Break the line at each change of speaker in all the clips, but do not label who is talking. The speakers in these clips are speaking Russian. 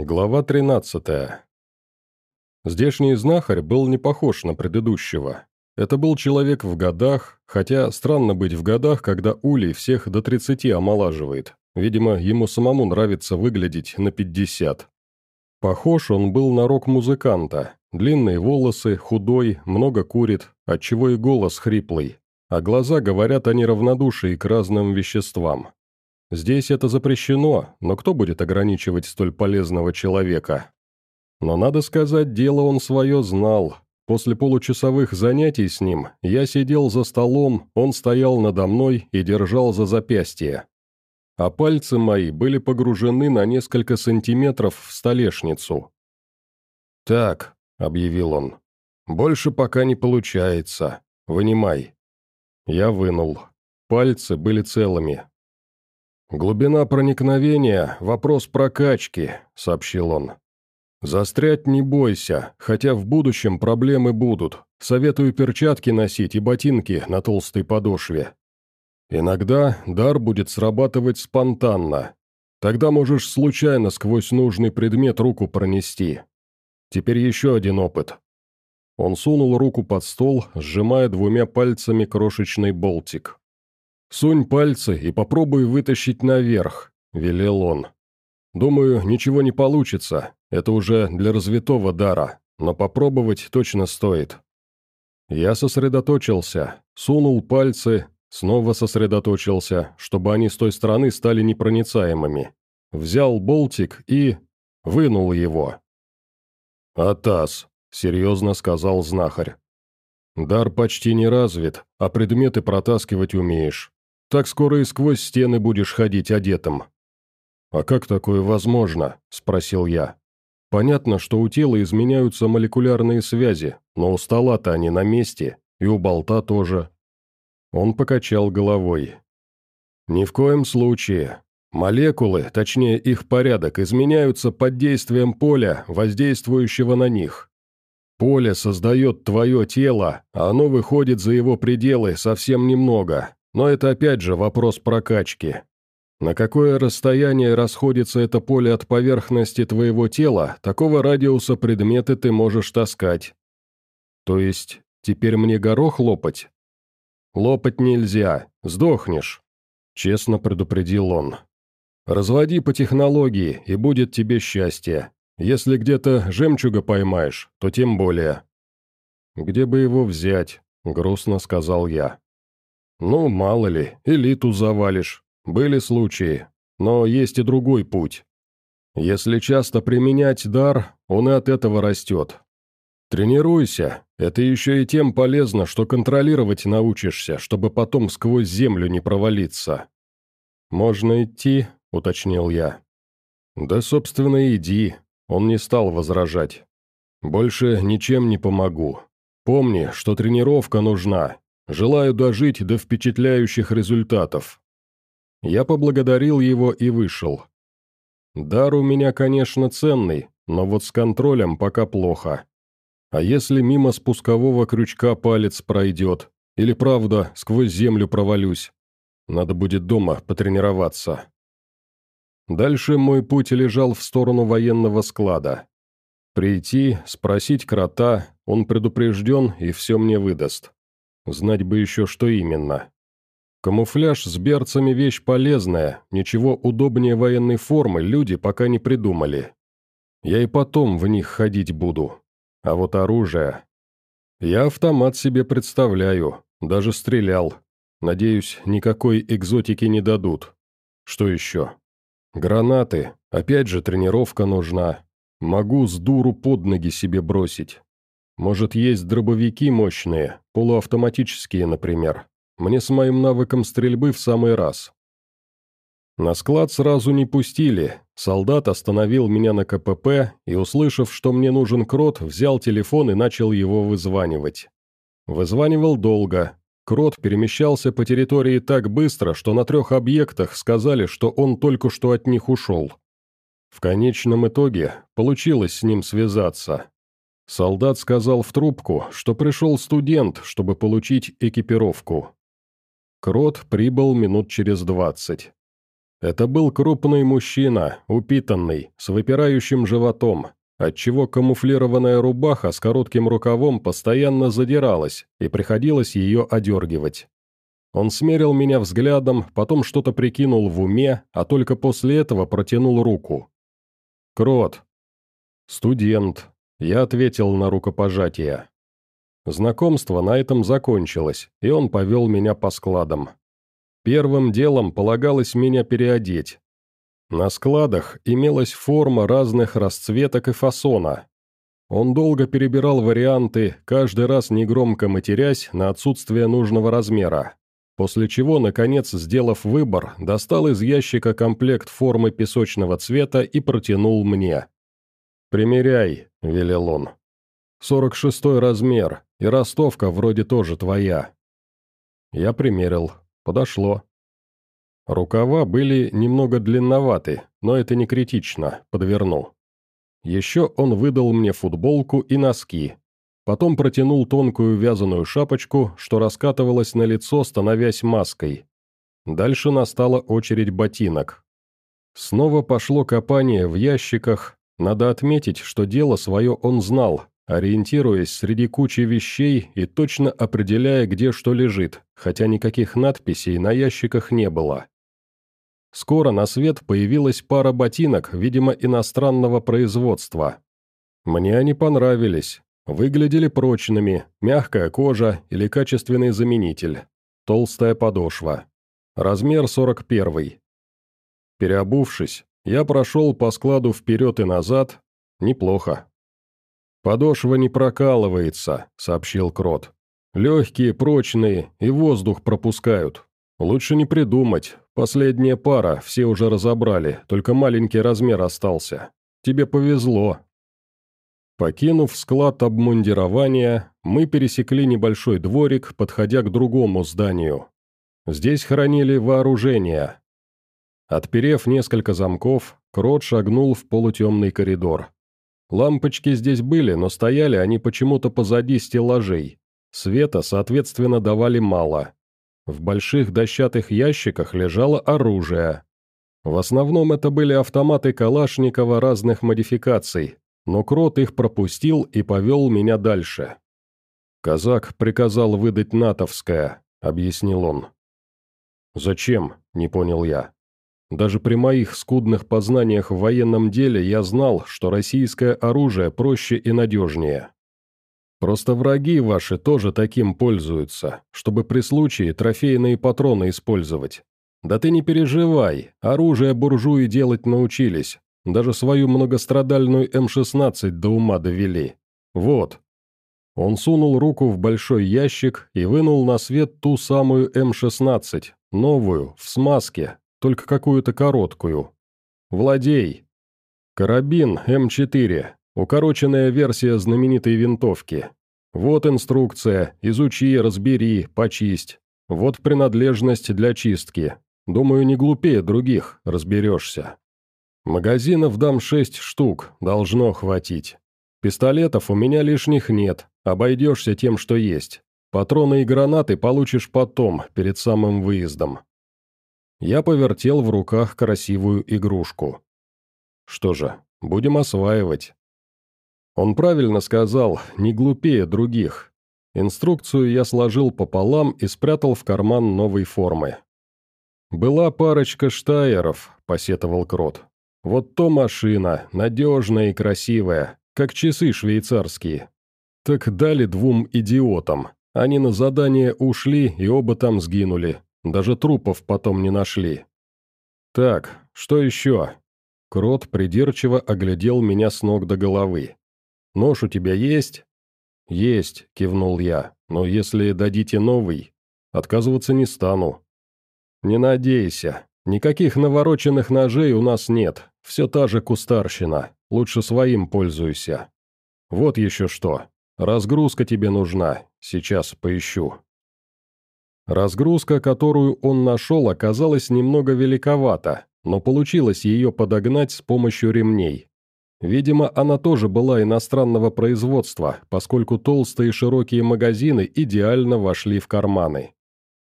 Глава 13. Здешний знахарь был не похож на предыдущего. Это был человек в годах, хотя странно быть в годах, когда Улей всех до 30 омолаживает. Видимо, ему самому нравится выглядеть на 50. Похож он был на рок-музыканта. Длинные волосы, худой, много курит, отчего и голос хриплый. А глаза говорят о неравнодушии к разным веществам. Здесь это запрещено, но кто будет ограничивать столь полезного человека? Но надо сказать, дело он свое знал. После получасовых занятий с ним я сидел за столом, он стоял надо мной и держал за запястье. А пальцы мои были погружены на несколько сантиметров в столешницу. «Так», — объявил он, — «больше пока не получается. Вынимай». Я вынул. Пальцы были целыми, «Глубина проникновения – вопрос прокачки», – сообщил он. «Застрять не бойся, хотя в будущем проблемы будут. Советую перчатки носить и ботинки на толстой подошве. Иногда дар будет срабатывать спонтанно. Тогда можешь случайно сквозь нужный предмет руку пронести. Теперь еще один опыт». Он сунул руку под стол, сжимая двумя пальцами крошечный болтик. «Сунь пальцы и попробуй вытащить наверх», — велел он. «Думаю, ничего не получится, это уже для развитого дара, но попробовать точно стоит». Я сосредоточился, сунул пальцы, снова сосредоточился, чтобы они с той стороны стали непроницаемыми. Взял болтик и... вынул его. «Атас», — серьезно сказал знахарь. «Дар почти не развит, а предметы протаскивать умеешь. Так скоро и сквозь стены будешь ходить одетым». «А как такое возможно?» – спросил я. «Понятно, что у тела изменяются молекулярные связи, но у стола-то они на месте, и у болта тоже». Он покачал головой. «Ни в коем случае. Молекулы, точнее их порядок, изменяются под действием поля, воздействующего на них. Поле создает твое тело, а оно выходит за его пределы совсем немного, но это опять же вопрос прокачки. На какое расстояние расходится это поле от поверхности твоего тела, такого радиуса предметы ты можешь таскать. То есть, теперь мне горох лопать? Лопать нельзя, сдохнешь, честно предупредил он. Разводи по технологии, и будет тебе счастье. Если где-то жемчуга поймаешь, то тем более. Где бы его взять, грустно сказал я. «Ну, мало ли, элиту завалишь. Были случаи. Но есть и другой путь. Если часто применять дар, он и от этого растет. Тренируйся, это еще и тем полезно, что контролировать научишься, чтобы потом сквозь землю не провалиться». «Можно идти?» — уточнил я. «Да, собственно, иди», — он не стал возражать. «Больше ничем не помогу. Помни, что тренировка нужна, Желаю дожить до впечатляющих результатов». Я поблагодарил его и вышел. Дар у меня, конечно, ценный, но вот с контролем пока плохо. А если мимо спускового крючка палец пройдет, или правда сквозь землю провалюсь, надо будет дома потренироваться. Дальше мой путь лежал в сторону военного склада. Прийти, спросить крота, он предупрежден и все мне выдаст. Знать бы еще, что именно. Камуфляж с берцами вещь полезная, ничего удобнее военной формы люди пока не придумали. Я и потом в них ходить буду. А вот оружие... Я автомат себе представляю, даже стрелял. Надеюсь, никакой экзотики не дадут. Что еще? Гранаты, опять же тренировка нужна. Могу с дуру под ноги себе бросить. Может, есть дробовики мощные, полуавтоматические, например. Мне с моим навыком стрельбы в самый раз. На склад сразу не пустили. Солдат остановил меня на КПП и, услышав, что мне нужен крот, взял телефон и начал его вызванивать. Вызванивал долго. Крот перемещался по территории так быстро, что на трех объектах сказали, что он только что от них ушел. В конечном итоге получилось с ним связаться. Солдат сказал в трубку, что пришел студент, чтобы получить экипировку. Крот прибыл минут через двадцать. Это был крупный мужчина, упитанный, с выпирающим животом, отчего камуфлированная рубаха с коротким рукавом постоянно задиралась, и приходилось ее одергивать. Он смерил меня взглядом, потом что-то прикинул в уме, а только после этого протянул руку. «Крот». «Студент», — я ответил на рукопожатие. Знакомство на этом закончилось, и он повел меня по складам. Первым делом полагалось меня переодеть. На складах имелась форма разных расцветок и фасона. Он долго перебирал варианты, каждый раз негромко матерясь на отсутствие нужного размера. После чего, наконец, сделав выбор, достал из ящика комплект формы песочного цвета и протянул мне. «Примеряй», — велел он. «Сорок шестой размер, и ростовка вроде тоже твоя». Я примерил. Подошло. Рукава были немного длинноваты, но это не критично, подвернул. Еще он выдал мне футболку и носки. Потом протянул тонкую вязаную шапочку, что раскатывалась на лицо, становясь маской. Дальше настала очередь ботинок. Снова пошло копание в ящиках. Надо отметить, что дело свое он знал, ориентируясь среди кучи вещей и точно определяя, где что лежит, хотя никаких надписей на ящиках не было. Скоро на свет появилась пара ботинок, видимо, иностранного производства. Мне они понравились, выглядели прочными, мягкая кожа или качественный заменитель, толстая подошва. Размер 41. Переобувшись, я прошел по складу вперед и назад, неплохо, «Подошва не прокалывается», — сообщил Крот. «Легкие, прочные и воздух пропускают. Лучше не придумать. Последняя пара, все уже разобрали, только маленький размер остался. Тебе повезло». Покинув склад обмундирования, мы пересекли небольшой дворик, подходя к другому зданию. Здесь хранили вооружение. Отперев несколько замков, Крот шагнул в полутемный коридор. Лампочки здесь были, но стояли они почему-то позади стеллажей. Света, соответственно, давали мало. В больших дощатых ящиках лежало оружие. В основном это были автоматы Калашникова разных модификаций, но Крот их пропустил и повел меня дальше. «Казак приказал выдать натовское», — объяснил он. «Зачем?» — не понял я. Даже при моих скудных познаниях в военном деле я знал, что российское оружие проще и надежнее. Просто враги ваши тоже таким пользуются, чтобы при случае трофейные патроны использовать. Да ты не переживай, оружие буржуи делать научились, даже свою многострадальную М-16 до ума довели. Вот». Он сунул руку в большой ящик и вынул на свет ту самую М-16, новую, в смазке, только какую-то короткую. Владей. Карабин М4, укороченная версия знаменитой винтовки. Вот инструкция, изучи, разбери, почисть. Вот принадлежность для чистки. Думаю, не глупее других, разберешься. Магазинов дам шесть штук, должно хватить. Пистолетов у меня лишних нет, обойдешься тем, что есть. Патроны и гранаты получишь потом, перед самым выездом. Я повертел в руках красивую игрушку. Что же, будем осваивать. Он правильно сказал, не глупее других. Инструкцию я сложил пополам и спрятал в карман новой формы. «Была парочка штайеров», — посетовал Крот. «Вот то машина, надежная и красивая, как часы швейцарские. Так дали двум идиотам. Они на задание ушли и оба там сгинули. Даже трупов потом не нашли. Так, что еще? Крот придирчиво оглядел меня с ног до головы. «Нож у тебя есть?» «Есть», — кивнул я, — «но если дадите новый, отказываться не стану». «Не надейся. Никаких навороченных ножей у нас нет. Все та же кустарщина. Лучше своим пользуйся. Вот еще что. Разгрузка тебе нужна. Сейчас поищу». Разгрузка, которую он нашел, оказалась немного великовата, но получилось ее подогнать с помощью ремней. Видимо, она тоже была иностранного производства, поскольку толстые широкие магазины идеально вошли в карманы.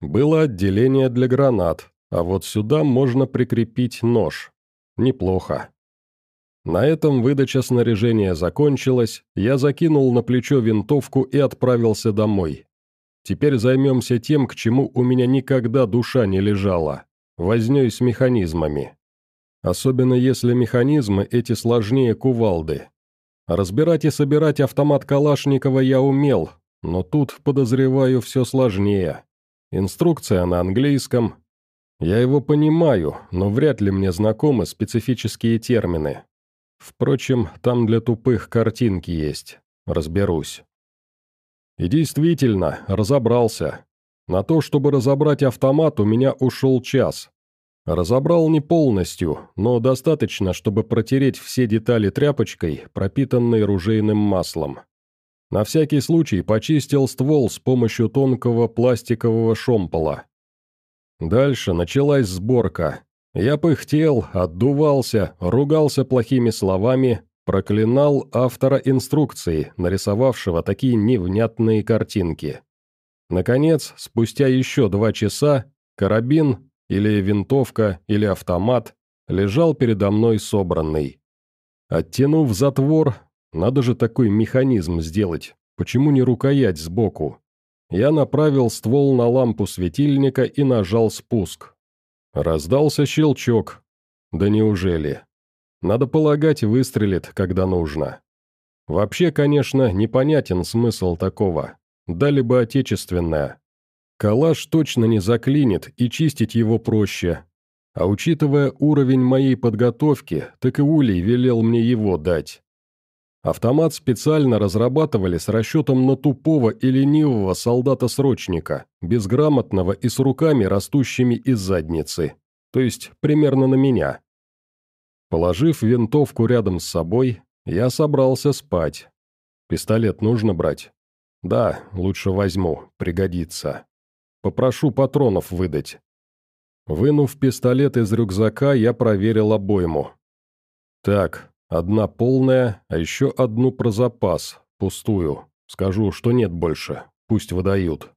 Было отделение для гранат, а вот сюда можно прикрепить нож. Неплохо. На этом выдача снаряжения закончилась, я закинул на плечо винтовку и отправился домой. Теперь займемся тем, к чему у меня никогда душа не лежала – вознёй с механизмами. Особенно если механизмы эти сложнее кувалды. Разбирать и собирать автомат Калашникова я умел, но тут, подозреваю, все сложнее. Инструкция на английском. Я его понимаю, но вряд ли мне знакомы специфические термины. Впрочем, там для тупых картинки есть. Разберусь. И действительно, разобрался. На то, чтобы разобрать автомат, у меня ушел час. Разобрал не полностью, но достаточно, чтобы протереть все детали тряпочкой, пропитанной ружейным маслом. На всякий случай почистил ствол с помощью тонкого пластикового шомпола. Дальше началась сборка. Я пыхтел, отдувался, ругался плохими словами, проклинал автора инструкции, нарисовавшего такие невнятные картинки. Наконец, спустя еще два часа, карабин, или винтовка, или автомат, лежал передо мной собранный. Оттянув затвор, надо же такой механизм сделать. Почему не рукоять сбоку? Я направил ствол на лампу светильника и нажал спуск. Раздался щелчок. Да неужели? Надо полагать, выстрелит, когда нужно. Вообще, конечно, непонятен смысл такого. Дали бы отечественное. Калаш точно не заклинит, и чистить его проще. А учитывая уровень моей подготовки, так и Улей велел мне его дать. Автомат специально разрабатывали с расчетом на тупого и ленивого солдата-срочника, безграмотного и с руками, растущими из задницы. То есть примерно на меня. Положив винтовку рядом с собой, я собрался спать. Пистолет нужно брать? Да, лучше возьму, пригодится. Попрошу патронов выдать. Вынув пистолет из рюкзака, я проверил обойму. Так, Одна полная, а еще одну про запас, пустую. Скажу, что нет больше, пусть выдают.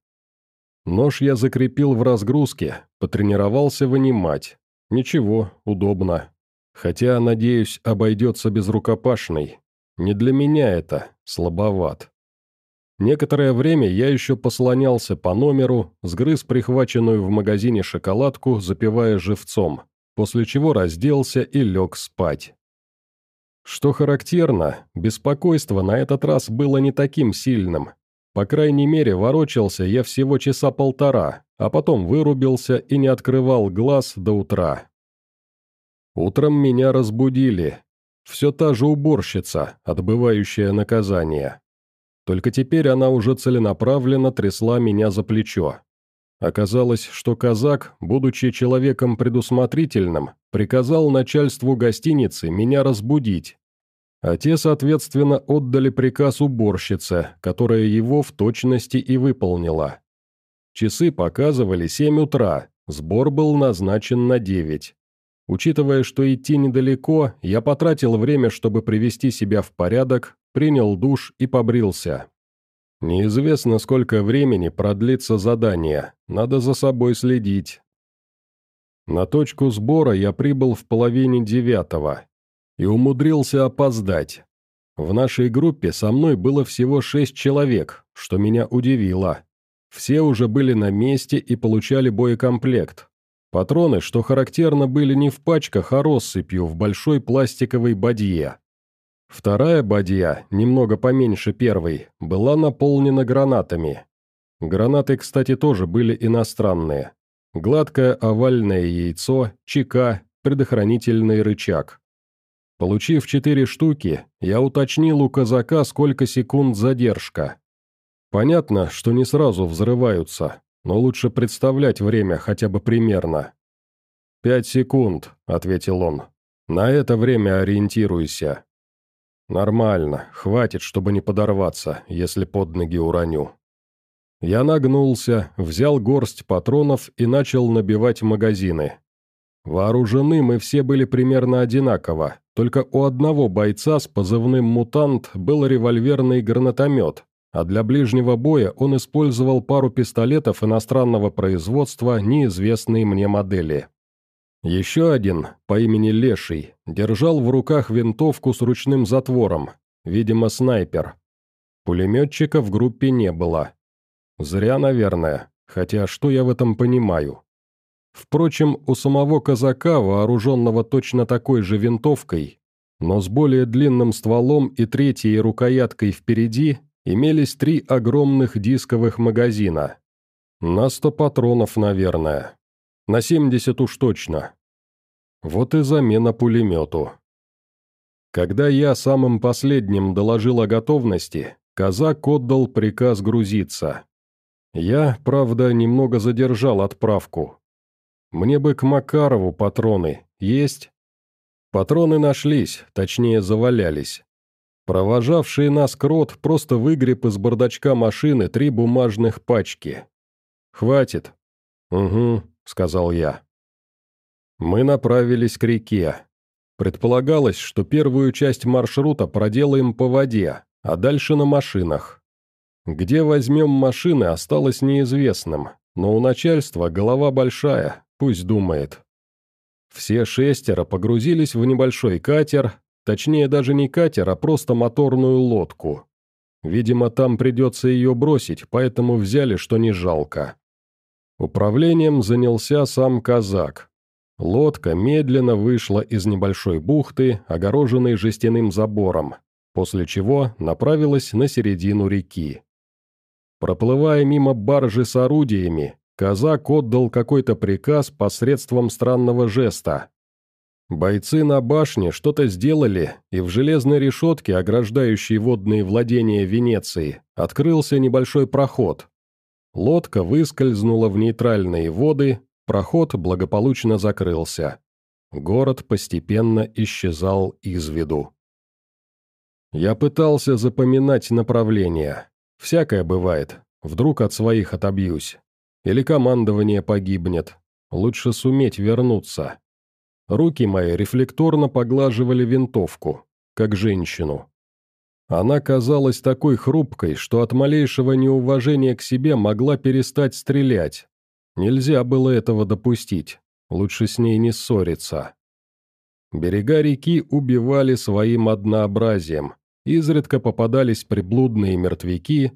Нож я закрепил в разгрузке, потренировался вынимать. Ничего, удобно. Хотя, надеюсь, обойдется без рукопашной. Не для меня это, слабоват. Некоторое время я еще послонялся по номеру, сгрыз прихваченную в магазине шоколадку, запивая живцом, после чего разделся и лег спать. Что характерно, беспокойство на этот раз было не таким сильным. По крайней мере, ворочался я всего часа полтора, а потом вырубился и не открывал глаз до утра. Утром меня разбудили. Все та же уборщица, отбывающая наказание. Только теперь она уже целенаправленно трясла меня за плечо. Оказалось, что казак, будучи человеком предусмотрительным, приказал начальству гостиницы меня разбудить. А те, соответственно, отдали приказ уборщице, которая его в точности и выполнила. Часы показывали 7 утра, сбор был назначен на 9. Учитывая, что идти недалеко, я потратил время, чтобы привести себя в порядок, принял душ и побрился. Неизвестно, сколько времени продлится задание, надо за собой следить. На точку сбора я прибыл в половине девятого и умудрился опоздать. В нашей группе со мной было всего шесть человек, что меня удивило. Все уже были на месте и получали боекомплект. Патроны, что характерно, были не в пачках, а россыпью в большой пластиковой бадье. Вторая бадья, немного поменьше первой, была наполнена гранатами. Гранаты, кстати, тоже были иностранные. Гладкое овальное яйцо, чека, предохранительный рычаг. Получив четыре штуки, я уточнил у казака, сколько секунд задержка. Понятно, что не сразу взрываются, но лучше представлять время хотя бы примерно. «Пять секунд», — ответил он. «На это время ориентируйся». «Нормально, хватит, чтобы не подорваться, если под ноги уроню». Я нагнулся, взял горсть патронов и начал набивать магазины. Вооружены мы все были примерно одинаково, только у одного бойца с позывным «Мутант» был револьверный гранатомет, а для ближнего боя он использовал пару пистолетов иностранного производства неизвестной мне модели. Еще один, по имени Леший, держал в руках винтовку с ручным затвором, видимо, снайпер. Пулеметчика в группе не было. Зря, наверное, хотя что я в этом понимаю? Впрочем, у самого казака, вооруженного точно такой же винтовкой, но с более длинным стволом и третьей рукояткой впереди, имелись три огромных дисковых магазина. На сто патронов, наверное. На семьдесят уж точно. Вот и замена пулемету. Когда я самым последним доложил о готовности, казак отдал приказ грузиться. Я, правда, немного задержал отправку. Мне бы к Макарову патроны. Есть? Патроны нашлись, точнее завалялись. Провожавший нас крот просто выгреб из бардачка машины три бумажных пачки. «Хватит». «Угу», — сказал я. Мы направились к реке. Предполагалось, что первую часть маршрута проделаем по воде, а дальше на машинах. Где возьмем машины, осталось неизвестным, но у начальства голова большая, пусть думает. Все шестеро погрузились в небольшой катер, Точнее, даже не катер, а просто моторную лодку. Видимо, там придется ее бросить, поэтому взяли, что не жалко. Управлением занялся сам казак. Лодка медленно вышла из небольшой бухты, огороженной жестяным забором, после чего направилась на середину реки. Проплывая мимо баржи с орудиями, казак отдал какой-то приказ посредством странного жеста. Бойцы на башне что-то сделали, и в железной решетке, ограждающей водные владения Венеции, открылся небольшой проход. Лодка выскользнула в нейтральные воды, проход благополучно закрылся. Город постепенно исчезал из виду. Я пытался запоминать направления. Всякое бывает, вдруг от своих отобьюсь. Или командование погибнет. Лучше суметь вернуться. Руки мои рефлекторно поглаживали винтовку, как женщину. Она казалась такой хрупкой, что от малейшего неуважения к себе могла перестать стрелять. Нельзя было этого допустить, лучше с ней не ссориться. Берега реки убивали своим однообразием, изредка попадались приблудные мертвяки,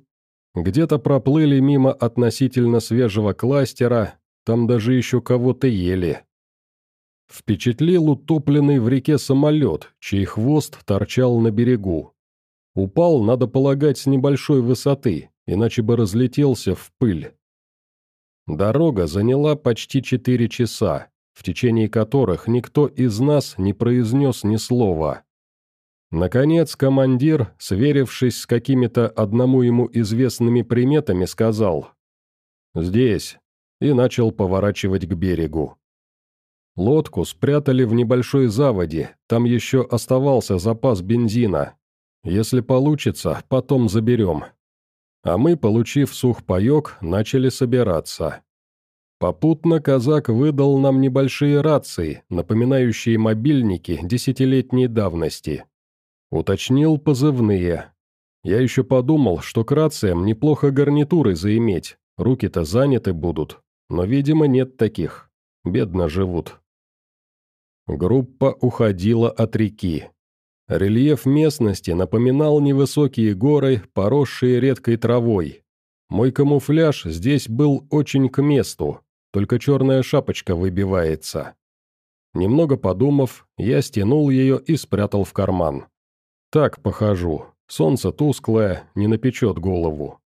где-то проплыли мимо относительно свежего кластера, там даже еще кого-то ели. Впечатлил утопленный в реке самолет, чей хвост торчал на берегу. Упал, надо полагать, с небольшой высоты, иначе бы разлетелся в пыль. Дорога заняла почти четыре часа, в течение которых никто из нас не произнес ни слова. Наконец командир, сверившись с какими-то одному ему известными приметами, сказал «Здесь» и начал поворачивать к берегу. Лодку спрятали в небольшой заводе, там еще оставался запас бензина. Если получится, потом заберем. А мы, получив сухпайок, начали собираться. Попутно казак выдал нам небольшие рации, напоминающие мобильники десятилетней давности. Уточнил позывные. Я еще подумал, что к рациям неплохо гарнитуры заиметь, руки-то заняты будут, но, видимо, нет таких. Бедно живут. Группа уходила от реки. Рельеф местности напоминал невысокие горы, поросшие редкой травой. Мой камуфляж здесь был очень к месту, только черная шапочка выбивается. Немного подумав, я стянул ее и спрятал в карман. Так похожу, солнце тусклое, не напечет голову.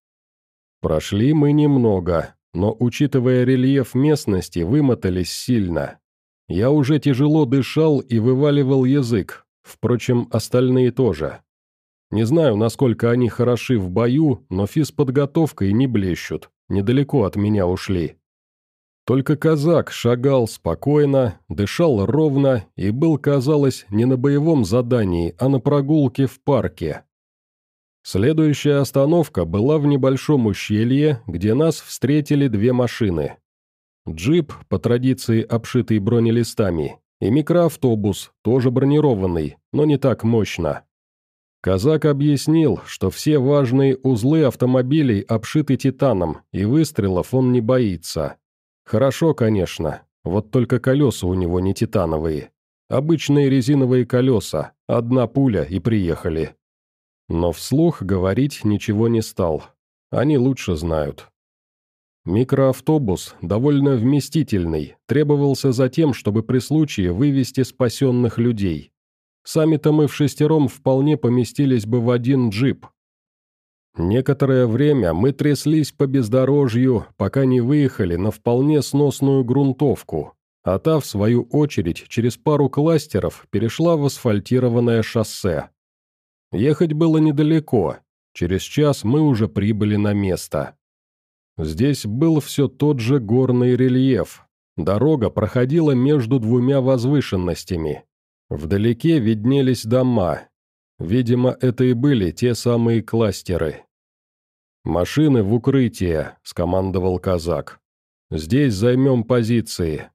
Прошли мы немного, но, учитывая рельеф местности, вымотались сильно. Я уже тяжело дышал и вываливал язык, впрочем, остальные тоже. Не знаю, насколько они хороши в бою, но физподготовкой не блещут, недалеко от меня ушли. Только казак шагал спокойно, дышал ровно и был, казалось, не на боевом задании, а на прогулке в парке. Следующая остановка была в небольшом ущелье, где нас встретили две машины. Джип, по традиции обшитый бронелистами, и микроавтобус, тоже бронированный, но не так мощно. Казак объяснил, что все важные узлы автомобилей обшиты титаном, и выстрелов он не боится. Хорошо, конечно, вот только колеса у него не титановые. Обычные резиновые колеса, одна пуля и приехали. Но вслух говорить ничего не стал. Они лучше знают. Микроавтобус, довольно вместительный, требовался за тем, чтобы при случае вывести спасенных людей. Сами-то мы в шестером вполне поместились бы в один джип. Некоторое время мы тряслись по бездорожью, пока не выехали на вполне сносную грунтовку, а та, в свою очередь, через пару кластеров перешла в асфальтированное шоссе. Ехать было недалеко, через час мы уже прибыли на место. Здесь был все тот же горный рельеф. Дорога проходила между двумя возвышенностями, Вдалеке виднелись дома. Видимо, это и были те самые кластеры. «Машины в укрытие», — скомандовал казак. «Здесь займем позиции.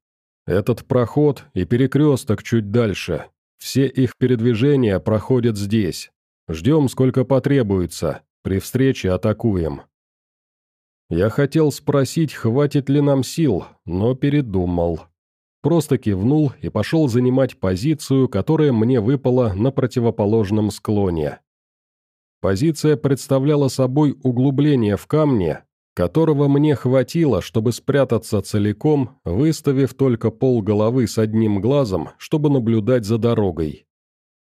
Этот проход и перекресток чуть дальше. Все их передвижения проходят здесь. Ждем, сколько потребуется. При встрече атакуем». Я хотел спросить, хватит ли нам сил, но передумал. Просто кивнул и пошел занимать позицию, которая мне выпала на противоположном склоне. Позиция представляла собой углубление в камне, которого мне хватило, чтобы спрятаться целиком, выставив только пол головы с одним глазом, чтобы наблюдать за дорогой.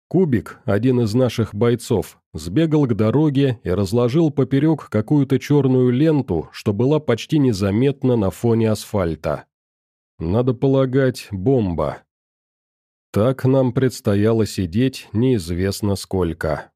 Кубик, один из наших бойцов, сбегал к дороге и разложил поперек какую-то черную ленту, что была почти незаметна на фоне асфальта. Надо полагать, бомба. Так нам предстояло сидеть неизвестно сколько.